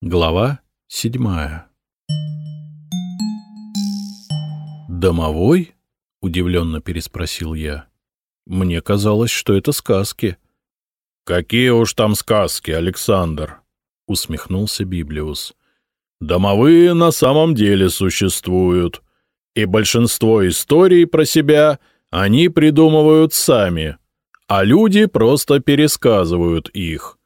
Глава седьмая «Домовой?» — удивленно переспросил я. «Мне казалось, что это сказки». «Какие уж там сказки, Александр!» — усмехнулся Библиус. «Домовые на самом деле существуют, и большинство историй про себя они придумывают сами, а люди просто пересказывают их.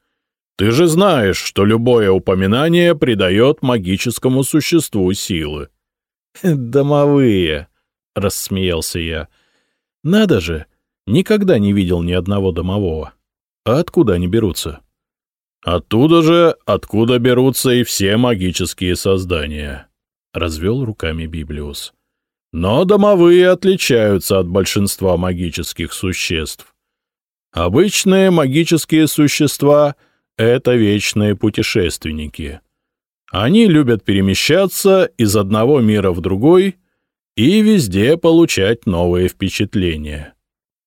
Ты же знаешь, что любое упоминание придает магическому существу силы. «Домовые!» — рассмеялся я. «Надо же! Никогда не видел ни одного домового. А откуда они берутся?» «Оттуда же, откуда берутся и все магические создания», — развел руками Библиус. «Но домовые отличаются от большинства магических существ. Обычные магические существа — это вечные путешественники. Они любят перемещаться из одного мира в другой и везде получать новые впечатления.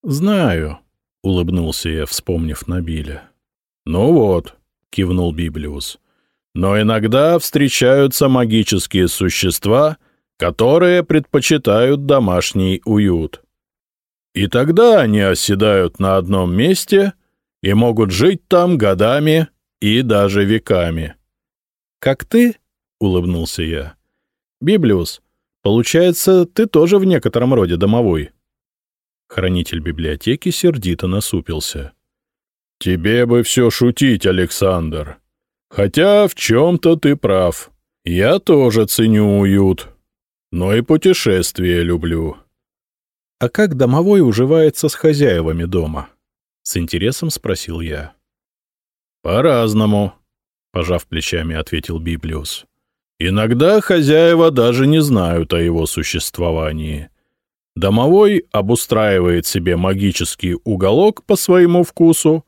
«Знаю», — улыбнулся я, вспомнив Набиля. «Ну вот», — кивнул Библиус, — «но иногда встречаются магические существа, которые предпочитают домашний уют. И тогда они оседают на одном месте и могут жить там годами и даже веками. «Как ты?» — улыбнулся я. «Библиус, получается, ты тоже в некотором роде домовой». Хранитель библиотеки сердито насупился. «Тебе бы все шутить, Александр. Хотя в чем-то ты прав. Я тоже ценю уют, но и путешествия люблю». «А как домовой уживается с хозяевами дома?» — с интересом спросил я. «По-разному», — пожав плечами, ответил Библиус. «Иногда хозяева даже не знают о его существовании. Домовой обустраивает себе магический уголок по своему вкусу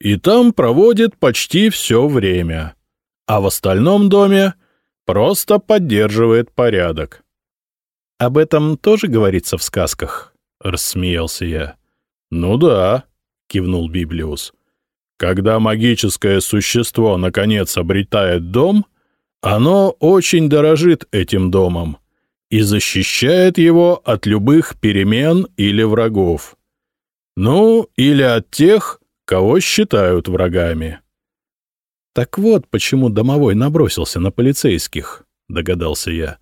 и там проводит почти все время, а в остальном доме просто поддерживает порядок. «Об этом тоже говорится в сказках?» — рассмеялся я. «Ну да», — кивнул Библиус. «Когда магическое существо наконец обретает дом, оно очень дорожит этим домом и защищает его от любых перемен или врагов. Ну, или от тех, кого считают врагами». «Так вот, почему домовой набросился на полицейских», — догадался я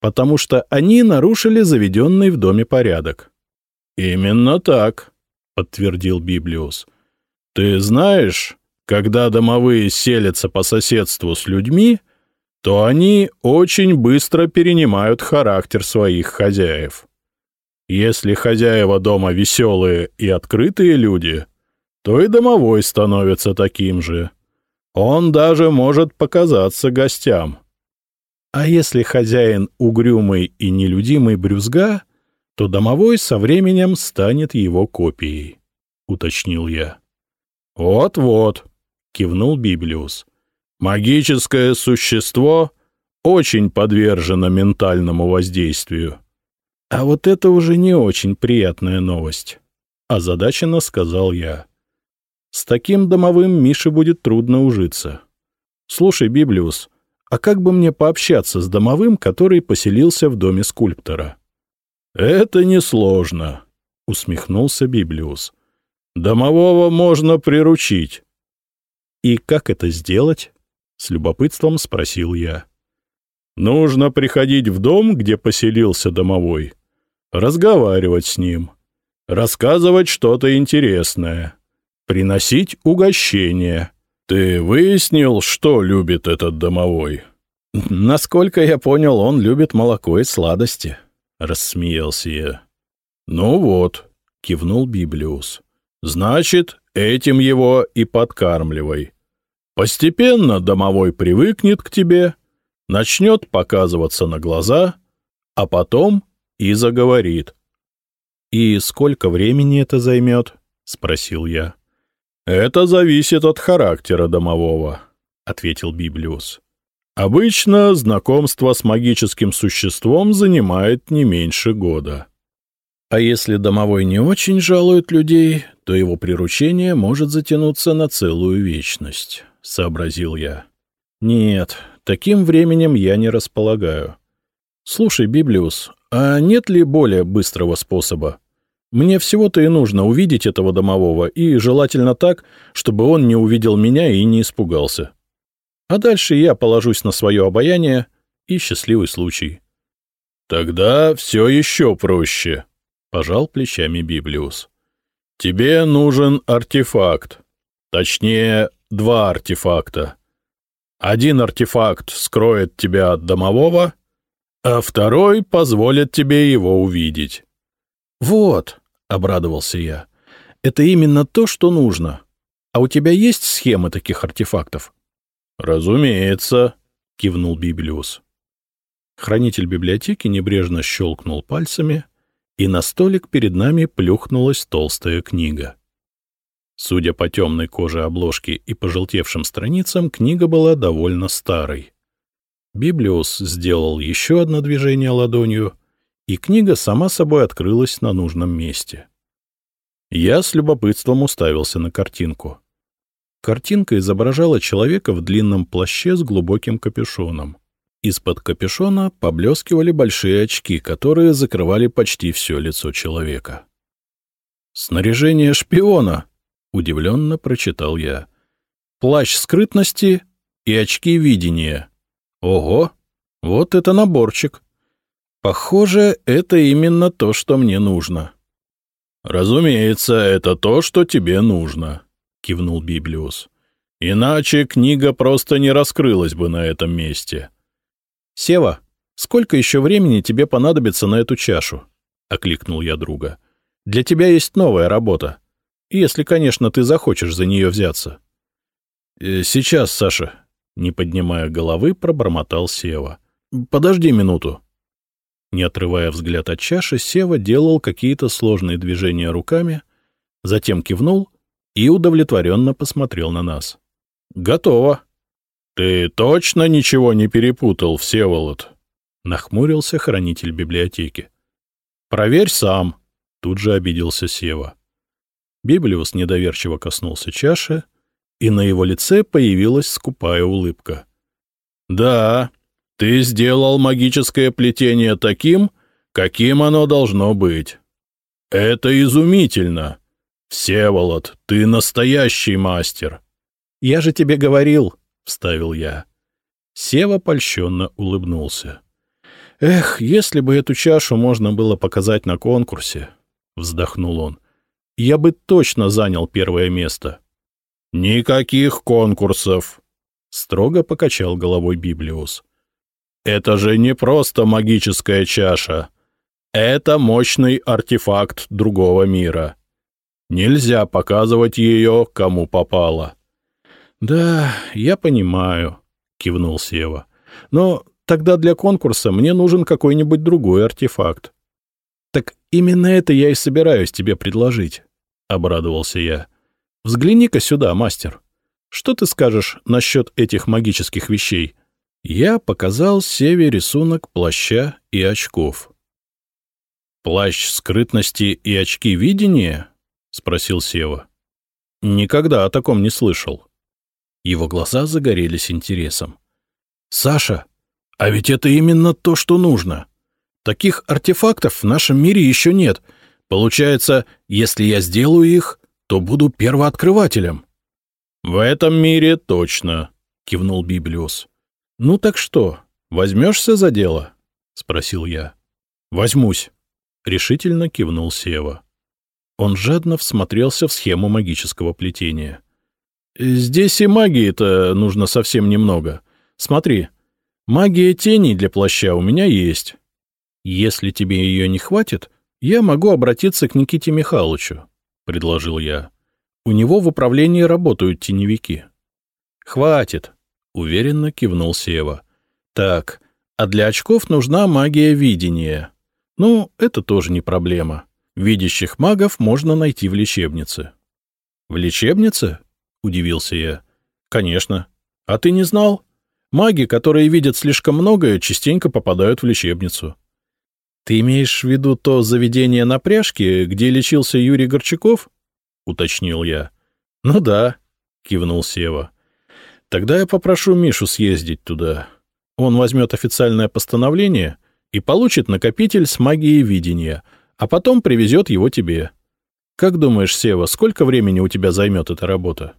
потому что они нарушили заведенный в доме порядок. — Именно так, — подтвердил Библиус. — Ты знаешь, когда домовые селятся по соседству с людьми, то они очень быстро перенимают характер своих хозяев. Если хозяева дома веселые и открытые люди, то и домовой становится таким же. Он даже может показаться гостям. А если хозяин угрюмый и нелюдимый брюзга, то домовой со временем станет его копией, — уточнил я. «Вот — кивнул Библиус. «Магическое существо очень подвержено ментальному воздействию». «А вот это уже не очень приятная новость», — озадаченно сказал я. «С таким домовым Мише будет трудно ужиться. Слушай, Библиус, — а как бы мне пообщаться с домовым, который поселился в доме скульптора? — Это несложно, — усмехнулся Библиус. — Домового можно приручить. — И как это сделать? — с любопытством спросил я. — Нужно приходить в дом, где поселился домовой, разговаривать с ним, рассказывать что-то интересное, приносить угощение — «Ты выяснил, что любит этот домовой?» «Насколько я понял, он любит молоко и сладости», — рассмеялся я. «Ну вот», — кивнул Библиус. «Значит, этим его и подкармливай. Постепенно домовой привыкнет к тебе, начнет показываться на глаза, а потом и заговорит». «И сколько времени это займет?» — спросил я. «Это зависит от характера домового», — ответил Библиус. «Обычно знакомство с магическим существом занимает не меньше года». А если домовой не очень жалует людей, то его приручение может затянуться на целую вечность, — сообразил я. Нет, таким временем я не располагаю. Слушай, Библиус, а нет ли более быстрого способа? Мне всего-то и нужно увидеть этого домового, и желательно так, чтобы он не увидел меня и не испугался. А дальше я положусь на свое обаяние и счастливый случай. — Тогда все еще проще, — пожал плечами Библиус. — Тебе нужен артефакт. Точнее, два артефакта. Один артефакт скроет тебя от домового, а второй позволит тебе его увидеть. — Вот, — обрадовался я, — это именно то, что нужно. А у тебя есть схемы таких артефактов? — Разумеется, — кивнул Библиус. Хранитель библиотеки небрежно щелкнул пальцами, и на столик перед нами плюхнулась толстая книга. Судя по темной коже обложки и пожелтевшим страницам, книга была довольно старой. Библиус сделал еще одно движение ладонью, и книга сама собой открылась на нужном месте. Я с любопытством уставился на картинку. Картинка изображала человека в длинном плаще с глубоким капюшоном. Из-под капюшона поблескивали большие очки, которые закрывали почти все лицо человека. «Снаряжение шпиона!» — удивленно прочитал я. «Плащ скрытности и очки видения. Ого, вот это наборчик. Похоже, это именно то, что мне нужно. Разумеется, это то, что тебе нужно, кивнул Библиус. Иначе книга просто не раскрылась бы на этом месте. Сева, сколько еще времени тебе понадобится на эту чашу? окликнул я друга. Для тебя есть новая работа. Если, конечно, ты захочешь за нее взяться. «Э, — Сейчас, Саша, не поднимая головы, пробормотал Сева. «Подожди минуту». Не отрывая взгляд от чаши, Сева делал какие-то сложные движения руками, затем кивнул и удовлетворенно посмотрел на нас. «Готово». «Ты точно ничего не перепутал, Всеволод?» — нахмурился хранитель библиотеки. «Проверь сам», — тут же обиделся Сева. Библиус недоверчиво коснулся чаши, и на его лице появилась скупая улыбка. «Да, ты сделал магическое плетение таким, каким оно должно быть. Это изумительно. Всеволод, ты настоящий мастер». «Я же тебе говорил», — вставил я. Сева польщенно улыбнулся. «Эх, если бы эту чашу можно было показать на конкурсе», — вздохнул он, — «я бы точно занял первое место». «Никаких конкурсов!» — строго покачал головой Библиус. «Это же не просто магическая чаша. Это мощный артефакт другого мира. Нельзя показывать ее, кому попало». «Да, я понимаю», — кивнул Сева. «Но тогда для конкурса мне нужен какой-нибудь другой артефакт». «Так именно это я и собираюсь тебе предложить», — обрадовался я. Взгляни-ка сюда, мастер. Что ты скажешь насчет этих магических вещей? Я показал Севе рисунок плаща и очков. «Плащ скрытности и очки видения?» — спросил Сева. «Никогда о таком не слышал». Его глаза загорелись интересом. «Саша, а ведь это именно то, что нужно. Таких артефактов в нашем мире еще нет. Получается, если я сделаю их, то буду первооткрывателем. — В этом мире точно, — кивнул Библиус. — Ну так что, возьмешься за дело? — спросил я. — Возьмусь, — решительно кивнул Сева. Он жадно всмотрелся в схему магического плетения. — Здесь и магии-то нужно совсем немного. Смотри, магия теней для плаща у меня есть. Если тебе ее не хватит, я могу обратиться к Никите Михайловичу. — предложил я. «У него в управлении работают теневики». «Хватит», — уверенно кивнул Сева. «Так, а для очков нужна магия видения. Ну, это тоже не проблема. Видящих магов можно найти в лечебнице». «В лечебнице?» — удивился я. «Конечно. А ты не знал? Маги, которые видят слишком многое, частенько попадают в лечебницу». «Ты имеешь в виду то заведение на пряжке, где лечился Юрий Горчаков?» — уточнил я. «Ну да», — кивнул Сева. Тогда я попрошу Мишу съездить туда. Он возьмет официальное постановление и получит накопитель с магией видения, а потом привезет его тебе. Как думаешь, Сева, сколько времени у тебя займет эта работа?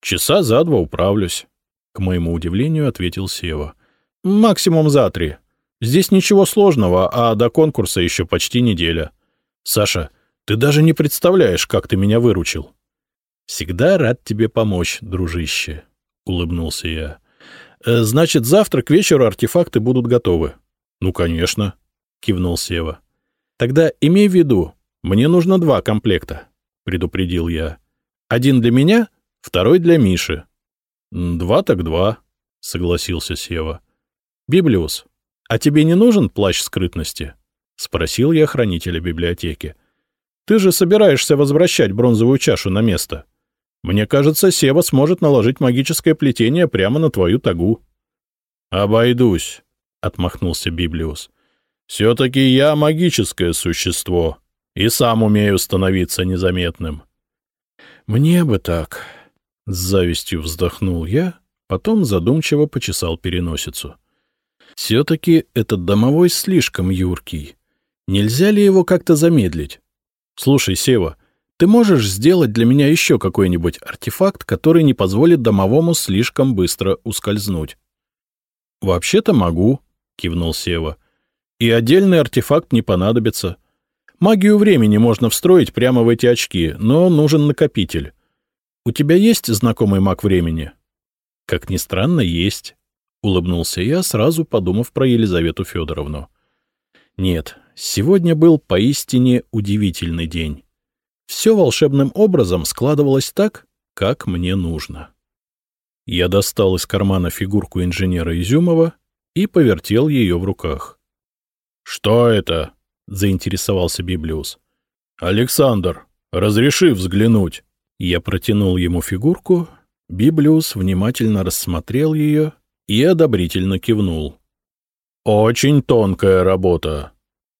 Часа за два управлюсь, — к моему удивлению ответил Сева. Максимум за три. Здесь ничего сложного, а до конкурса еще почти неделя. Саша, ты даже не представляешь, как ты меня выручил. Всегда рад тебе помочь, дружище, — улыбнулся я. «Э, значит, завтра к вечеру артефакты будут готовы. Ну, конечно, — кивнул Сева. Тогда имей в виду, мне нужно два комплекта, — предупредил я. Один для меня, второй для Миши. Два так два, — согласился Сева. Библиус, а тебе не нужен плащ скрытности? — спросил я хранителя библиотеки. Ты же собираешься возвращать бронзовую чашу на место. Мне кажется, Сева сможет наложить магическое плетение прямо на твою тагу. — Обойдусь, — отмахнулся Библиус. — Все-таки я магическое существо и сам умею становиться незаметным. — Мне бы так, — с завистью вздохнул я, потом задумчиво почесал переносицу. — Все-таки этот домовой слишком юркий. Нельзя ли его как-то замедлить? Слушай, Сева, ты можешь сделать для меня еще какой-нибудь артефакт, который не позволит домовому слишком быстро ускользнуть? — Вообще-то могу, — кивнул Сева. — И отдельный артефакт не понадобится. Магию времени можно встроить прямо в эти очки, но нужен накопитель. У тебя есть знакомый маг времени? — Как ни странно, есть, — улыбнулся я, сразу подумав про Елизавету Федоровну. — Нет, Сегодня был поистине удивительный день. Все волшебным образом складывалось так, как мне нужно. Я достал из кармана фигурку инженера Изюмова и повертел ее в руках. — Что это? — заинтересовался Библиус. — Александр, разреши взглянуть. Я протянул ему фигурку, Библиус внимательно рассмотрел ее и одобрительно кивнул. — Очень тонкая работа.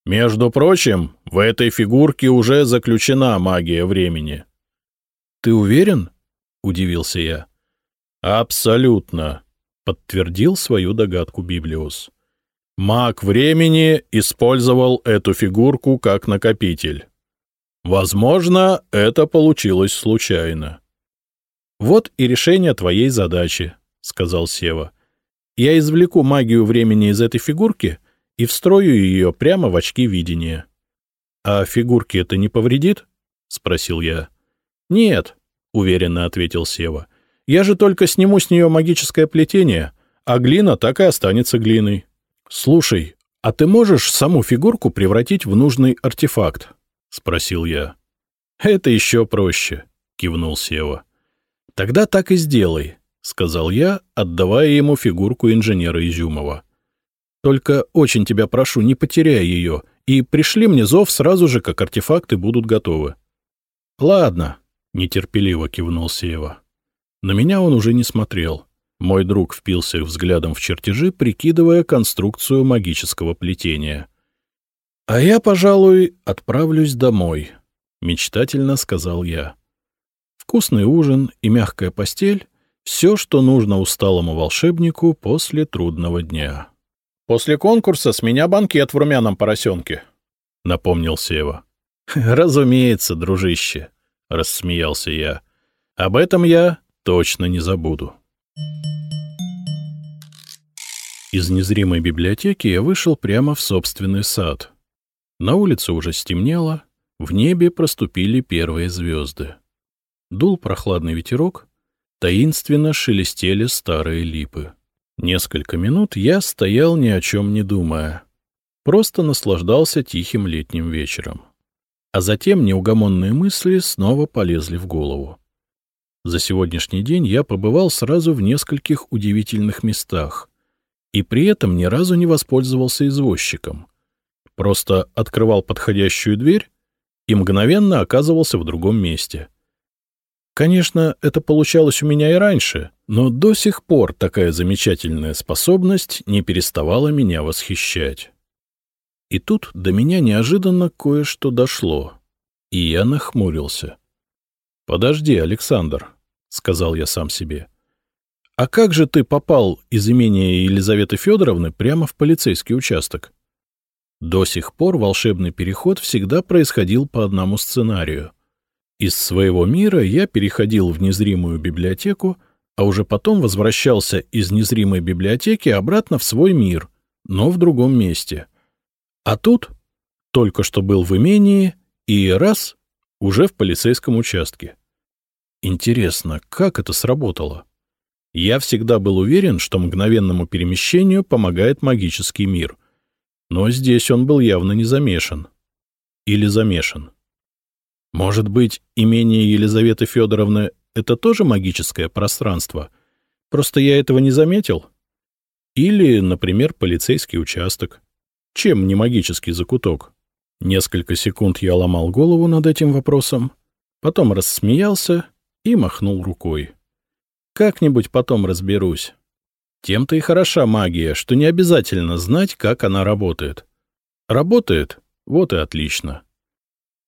Между прочим, в этой фигурке уже заключена магия времени. — Ты уверен? — удивился я. — Абсолютно, — подтвердил свою догадку Библиус. Маг времени использовал эту фигурку как накопитель. Возможно, это получилось случайно. — Вот и решение твоей задачи, — сказал Сева. — Я извлеку магию времени из этой фигурки — и встрою ее прямо в очки видения. — А фигурке это не повредит? — спросил я. — Нет, — уверенно ответил Сева. — Я же только сниму с нее магическое плетение, а глина так и останется глиной. — Слушай, а ты можешь саму фигурку превратить в нужный артефакт? — спросил я. — Это еще проще, — кивнул Сева. — Тогда так и сделай, — сказал я, отдавая ему фигурку инженера Изюмова. Только очень тебя прошу, не потеряй ее, и пришли мне зов сразу же, как артефакты будут готовы. — Ладно, — нетерпеливо кивнул Сева. На меня он уже не смотрел. Мой друг впился взглядом в чертежи, прикидывая конструкцию магического плетения. — А я, пожалуй, отправлюсь домой, — мечтательно сказал я. Вкусный ужин и мягкая постель — все, что нужно усталому волшебнику после трудного дня. После конкурса с меня банкет в румяном поросенке, — напомнил Сева. — Разумеется, дружище, — рассмеялся я. — Об этом я точно не забуду. Из незримой библиотеки я вышел прямо в собственный сад. На улице уже стемнело, в небе проступили первые звезды. Дул прохладный ветерок, таинственно шелестели старые липы. Несколько минут я стоял ни о чем не думая, просто наслаждался тихим летним вечером. А затем неугомонные мысли снова полезли в голову. За сегодняшний день я побывал сразу в нескольких удивительных местах и при этом ни разу не воспользовался извозчиком. Просто открывал подходящую дверь и мгновенно оказывался в другом месте. Конечно, это получалось у меня и раньше, но до сих пор такая замечательная способность не переставала меня восхищать. И тут до меня неожиданно кое-что дошло, и я нахмурился. — Подожди, Александр, — сказал я сам себе. А как же ты попал из имения Елизаветы Федоровны прямо в полицейский участок? До сих пор волшебный переход всегда происходил по одному сценарию. Из своего мира я переходил в незримую библиотеку, а уже потом возвращался из незримой библиотеки обратно в свой мир, но в другом месте. А тут только что был в имении и раз — уже в полицейском участке. Интересно, как это сработало? Я всегда был уверен, что мгновенному перемещению помогает магический мир. Но здесь он был явно не замешан. Или замешан. Может быть, имение Елизаветы Федоровны — это тоже магическое пространство? Просто я этого не заметил? Или, например, полицейский участок. Чем не магический закуток? Несколько секунд я ломал голову над этим вопросом, потом рассмеялся и махнул рукой. Как-нибудь потом разберусь. Тем-то и хороша магия, что не обязательно знать, как она работает. Работает? Вот и отлично.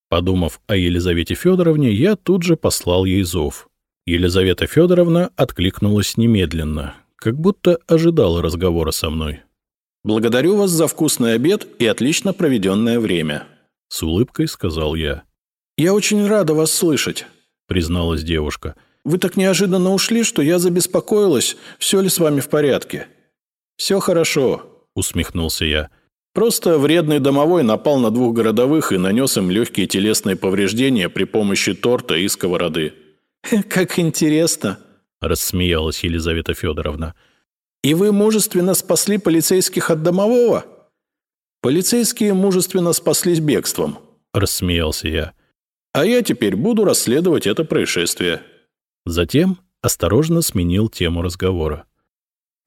Подумав о Елизавете Федоровне, я тут же послал ей зов. Елизавета Федоровна откликнулась немедленно, как будто ожидала разговора со мной. «Благодарю вас за вкусный обед и отлично проведенное время», — с улыбкой сказал я. «Я очень рада вас слышать», — призналась девушка. — вы так неожиданно ушли, что я забеспокоилась, все ли с вами в порядке». «Все хорошо», — усмехнулся я. «Просто вредный домовой напал на двух городовых и нанес им легкие телесные повреждения при помощи торта и сковороды». «Как интересно», — рассмеялась Елизавета Федоровна. «И вы мужественно спасли полицейских от домового?» «Полицейские мужественно спаслись бегством», — рассмеялся я. «А я теперь буду расследовать это происшествие». Затем осторожно сменил тему разговора.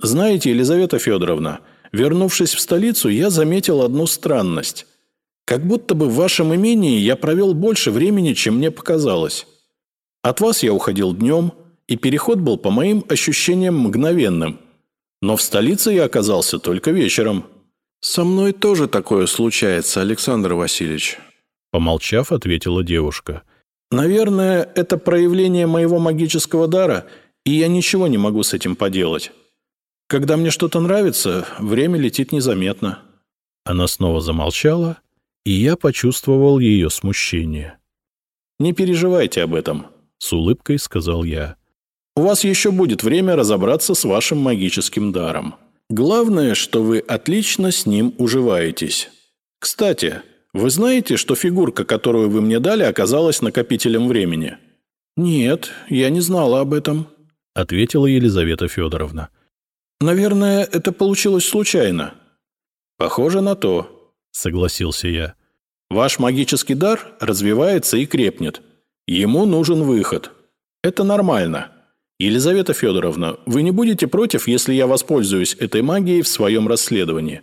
«Знаете, Елизавета Федоровна, вернувшись в столицу, я заметил одну странность. Как будто бы в вашем имении я провел больше времени, чем мне показалось. От вас я уходил днем, и переход был по моим ощущениям мгновенным. Но в столице я оказался только вечером». «Со мной тоже такое случается, Александр Васильевич», — помолчав, ответила девушка. Наверное, это проявление моего магического дара, и я ничего не могу с этим поделать. Когда мне что-то нравится, время летит незаметно». Она снова замолчала, и я почувствовал ее смущение. «Не переживайте об этом», — с улыбкой сказал я. «У вас еще будет время разобраться с вашим магическим даром. Главное, что вы отлично с ним уживаетесь. Кстати, вы знаете, что фигурка, которую вы мне дали, оказалась накопителем времени?» «Нет, я не знала об этом», — ответила Елизавета Федоровна. «Наверное, это получилось случайно». «Похоже на то», — согласился я. «Ваш магический дар развивается и крепнет. Ему нужен выход. Это нормально. Елизавета Федоровна, вы не будете против, если я воспользуюсь этой магией в своем расследовании?»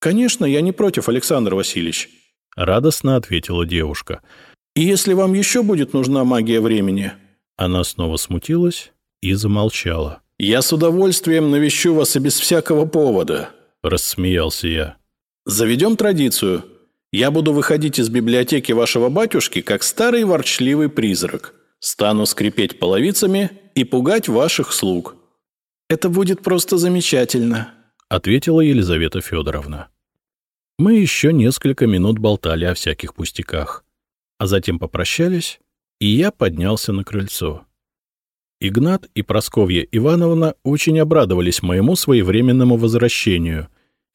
«Конечно, я не против, Александр Васильевич», — радостно ответила девушка. «И если вам еще будет нужна магия времени...» Она снова смутилась и замолчала. «Я с удовольствием навещу вас и без всякого повода», — рассмеялся я. «Заведем традицию. Я буду выходить из библиотеки вашего батюшки, как старый ворчливый призрак. Стану скрипеть половицами и пугать ваших слуг». «Это будет просто замечательно», — ответила Елизавета Федоровна. Мы еще несколько минут болтали о всяких пустяках, а затем попрощались, и я поднялся на крыльцо. Игнат и Просковья Ивановна очень обрадовались моему своевременному возвращению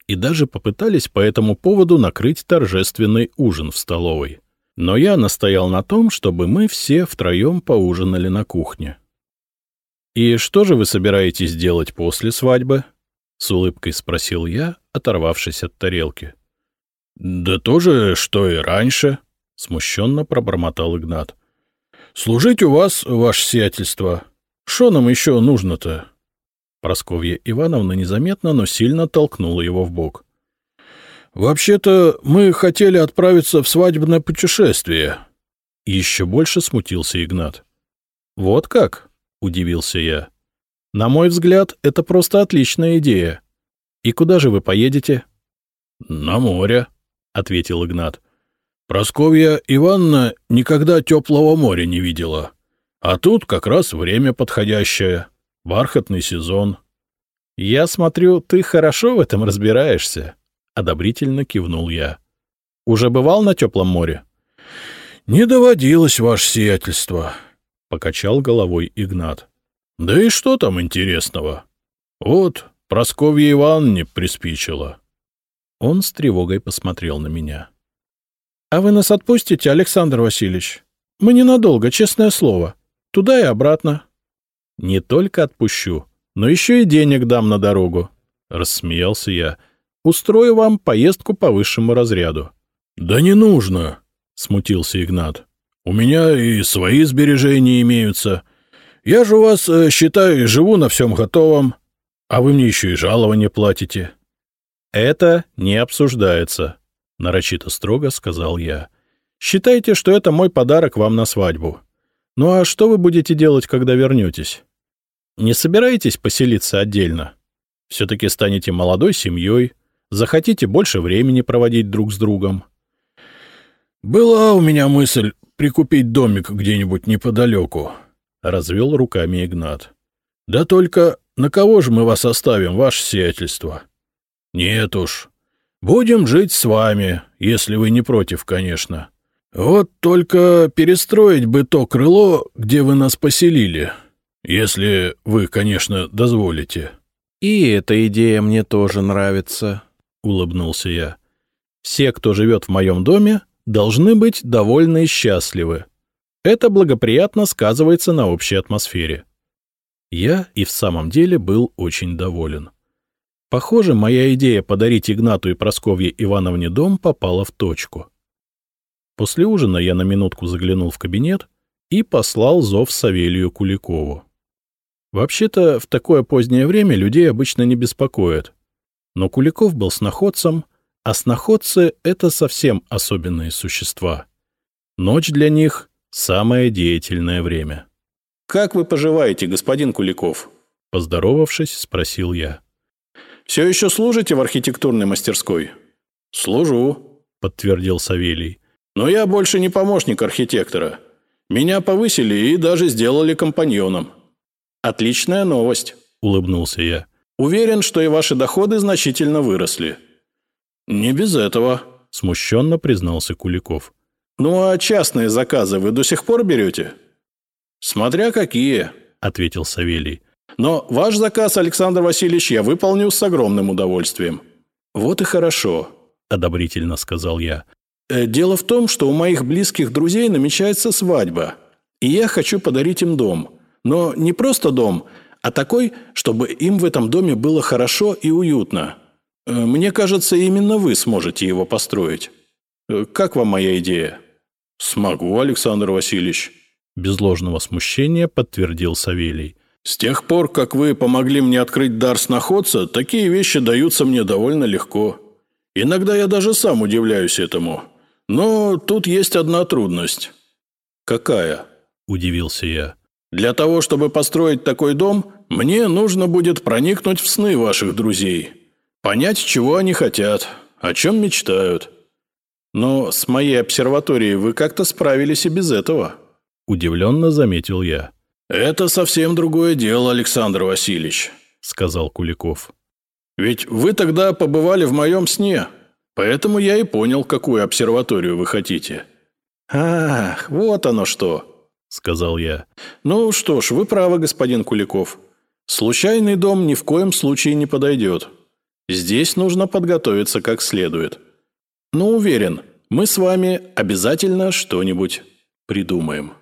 и даже попытались по этому поводу накрыть торжественный ужин в столовой. Но я настоял на том, чтобы мы все втроем поужинали на кухне. «И что же вы собираетесь делать после свадьбы?» — с улыбкой спросил я, оторвавшись от тарелки. — Да то же, что и раньше, — смущенно пробормотал Игнат. — Служить у вас, ваше сиятельство. Что нам еще нужно-то? Просковья Ивановна незаметно, но сильно толкнула его в бок. — Вообще-то мы хотели отправиться в свадебное путешествие. Еще больше смутился Игнат. — Вот как? — удивился я. — На мой взгляд, это просто отличная идея. И куда же вы поедете? — На море, ответил Игнат. Просковья Ивановна никогда теплого моря не видела. А тут как раз время подходящее. Бархатный сезон. — Я смотрю, ты хорошо в этом разбираешься, — одобрительно кивнул я. — Уже бывал на теплом море? — Не доводилось, ваше сиятельство, — покачал головой Игнат. — Да и что там интересного? Вот, Просковья Ивановне приспичило. Он с тревогой посмотрел на меня. — А вы нас отпустите, Александр Васильевич? Мы ненадолго, честное слово. Туда и обратно. — Не только отпущу, но еще и денег дам на дорогу, — рассмеялся я. — Устрою вам поездку по высшему разряду. — Да не нужно, — смутился Игнат. — У меня и свои сбережения имеются. Я же у вас, э, считаю, живу на всем готовом, а вы мне еще и жалование платите. «Это не обсуждается», — нарочито строго сказал я. «Считайте, что это мой подарок вам на свадьбу. Ну а что вы будете делать, когда вернетесь? Не собираетесь поселиться отдельно? Все-таки станете молодой семьей, захотите больше времени проводить друг с другом». «Была у меня мысль прикупить домик где-нибудь неподалеку», — развел руками Игнат. «Да только на кого же мы вас оставим, ваше сиятельство?» «Нет уж. Будем жить с вами, если вы не против, конечно. Вот только перестроить бы то крыло, где вы нас поселили, если вы, конечно, дозволите». «И эта идея мне тоже нравится», — улыбнулся я. «Все, кто живет в моем доме, должны быть довольны и счастливы. Это благоприятно сказывается на общей атмосфере». Я и в самом деле был очень доволен. Похоже, моя идея подарить Игнату и Просковье Ивановне дом попала в точку. После ужина я на минутку заглянул в кабинет и послал зов Савелию Куликову. Вообще-то, в такое позднее время людей обычно не беспокоят. Но Куликов был сноходцем, а сноходцы — это совсем особенные существа. Ночь для них — самое деятельное время. — Как вы поживаете, господин Куликов? — поздоровавшись, спросил я. Все еще служите в архитектурной мастерской? — Служу, — подтвердил Савелий. — Но я больше не помощник архитектора. Меня повысили и даже сделали компаньоном. — Отличная новость, — улыбнулся я. — Уверен, что и ваши доходы значительно выросли. — Не без этого, — смущенно признался Куликов. — Ну а частные заказы вы до сих пор берете? — Смотря какие, — ответил Савелий. Но ваш заказ, Александр Васильевич, я выполнил с огромным удовольствием». «Вот и хорошо», — одобрительно сказал я. «Э, «Дело в том, что у моих близких друзей намечается свадьба, и я хочу подарить им дом. Но не просто дом, а такой, чтобы им в этом доме было хорошо и уютно. Э, мне кажется, именно вы сможете его построить. Э, как вам моя идея?» «Смогу, Александр Васильевич», — без ложного смущения подтвердил Савелий. С тех пор, как вы помогли мне открыть дар сноходца, такие вещи даются мне довольно легко. Иногда я даже сам удивляюсь этому. Но тут есть одна трудность. Какая? Удивился я. Для того, чтобы построить такой дом, мне нужно будет проникнуть в сны ваших друзей. Понять, чего они хотят, о чем мечтают. Но с моей обсерваторией вы как-то справились и без этого. Удивленно заметил я. «Это совсем другое дело, Александр Васильевич», — сказал Куликов. «Ведь вы тогда побывали в моем сне, поэтому я и понял, какую обсерваторию вы хотите». «Ах, вот оно что», — сказал я. «Ну что ж, вы правы, господин Куликов. Случайный дом ни в коем случае не подойдет. Здесь нужно подготовиться как следует. Но уверен, мы с вами обязательно что-нибудь придумаем».